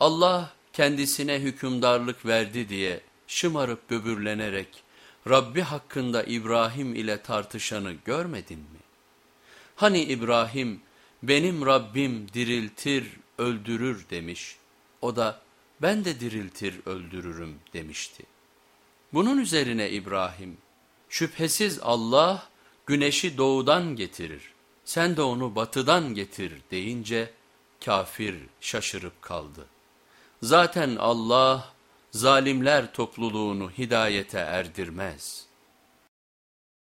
Allah kendisine hükümdarlık verdi diye şımarıp böbürlenerek Rabbi hakkında İbrahim ile tartışanı görmedin mi? Hani İbrahim benim Rabbim diriltir öldürür demiş. O da ben de diriltir öldürürüm demişti. Bunun üzerine İbrahim şüphesiz Allah güneşi doğudan getirir sen de onu batıdan getir deyince kafir şaşırıp kaldı. Zaten Allah zalimler topluluğunu hidayete erdirmez.''